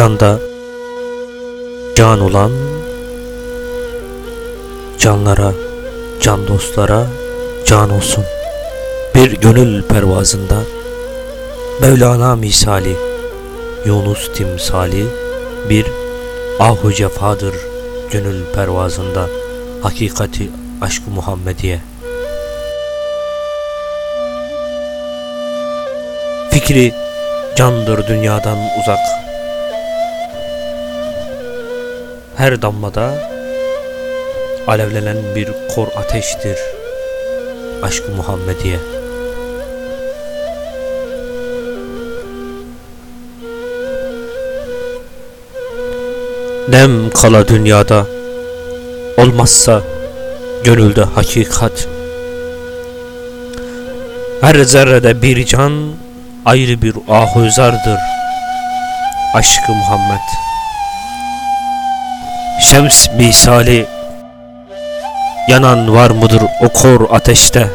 Canda can olan canlara, can dostlara can olsun. Bir gönül pervazında Mevlana misali, Yunus timsali bir ahu cefadır gönül pervazında hakikati aşkı Muhammediye. Fikri candır dünyadan uzak. Her damlada alevlenen bir kor ateştir aşkı Muhammediye. Nem kala dünyada olmazsa gönülde hakikat. Her zerrede bir can ayrı bir ahuzardır aşkı Muhammed. Şems misali yanan var mıdır o kor ateşte?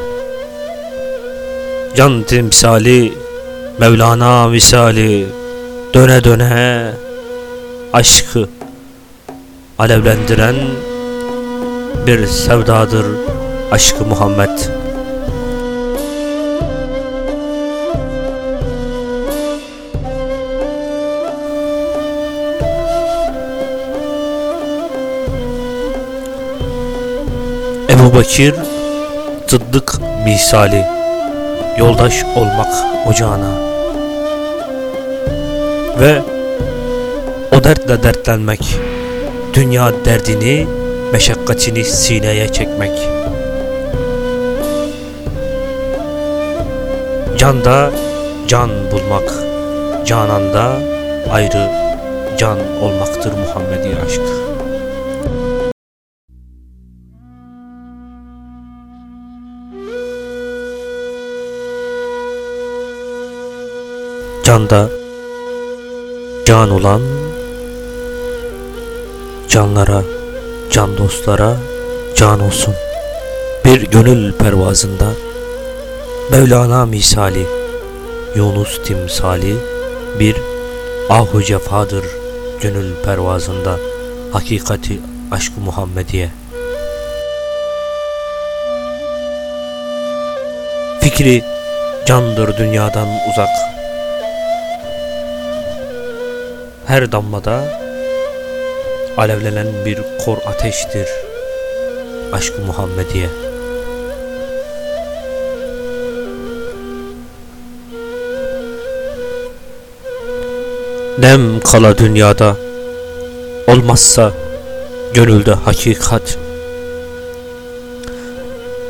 Can timsali Mevlana misali döne döne aşkı alevlendiren bir sevdadır aşkı Muhammed. Ebu Bekir Sıddık misali Yoldaş olmak ocağına Ve o dertle dertlenmek Dünya derdini Meşakkatini sineye çekmek Canda can bulmak Cananda ayrı can olmaktır Muhammedi aşk. Canda can olan canlara, can dostlara can olsun. Bir gönül pervazında Mevlana misali, Yunus timsali bir ahu cefadır gönül pervazında hakikati aşkı Muhammediye. Fikri candır dünyadan uzak. Her damlada alevlenen bir kor ateştir aşkı Muhammediye. Nem kala dünyada olmazsa gönülde hakikat.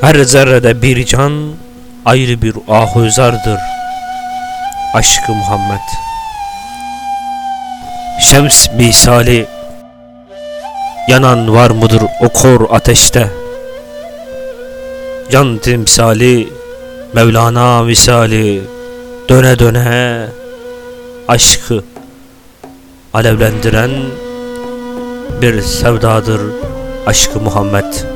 Her zerrede bir can ayrı bir ahuzardır aşkı Muhammed. Şems misali yanan var mıdır o kor ateşte? Can timsali Mevlana misali döne döne aşkı alevlendiren bir sevdadır aşkı Muhammed.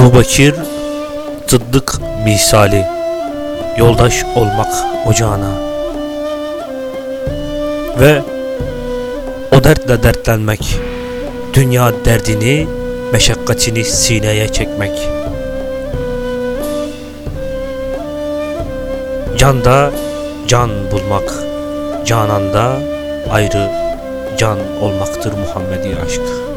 Ebu Bekir Sıddık misali Yoldaş olmak ocağına Ve o dertle dertlenmek Dünya derdini Meşakkatini sineye çekmek Canda can bulmak Cananda ayrı can olmaktır Muhammedi aşk.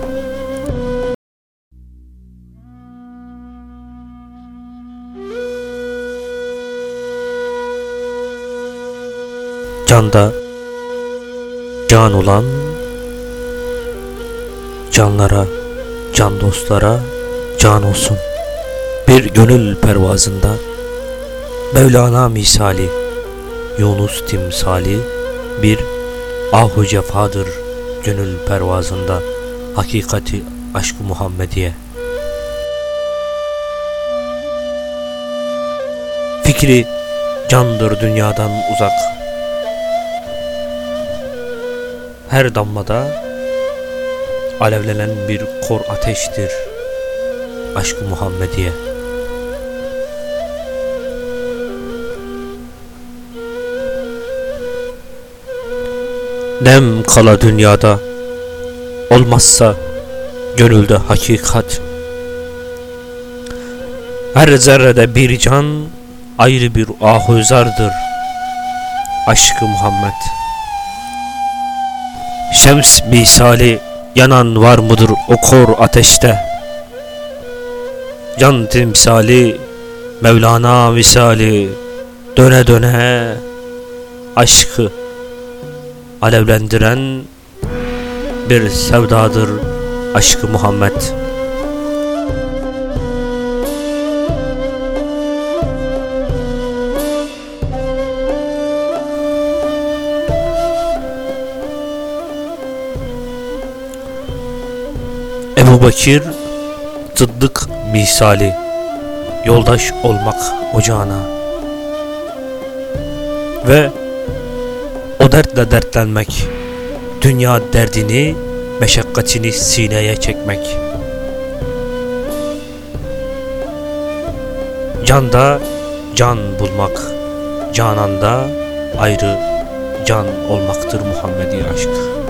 Canda can olan canlara, can dostlara can olsun. Bir gönül pervazında Mevlana misali, Yunus timsali bir ahu cefadır gönül pervazında hakikati aşkı Muhammediye. Fikri candır dünyadan uzak. Her damlada alevlenen bir kor ateştir aşkı Muhammediye. Nem kala dünyada olmazsa gönülde hakikat. Her zerrede bir can ayrı bir ahuzardır aşkı Muhammed. Şems misali yanan var mıdır o kor ateşte? Can timsali Mevlana misali döne döne aşkı alevlendiren bir sevdadır aşkı Muhammed. Ebu Bakir Sıddık misali yoldaş olmak ocağına ve o dertle dertlenmek dünya derdini meşakkatini sineye çekmek canda can bulmak cananda ayrı can olmaktır Muhammedi aşk.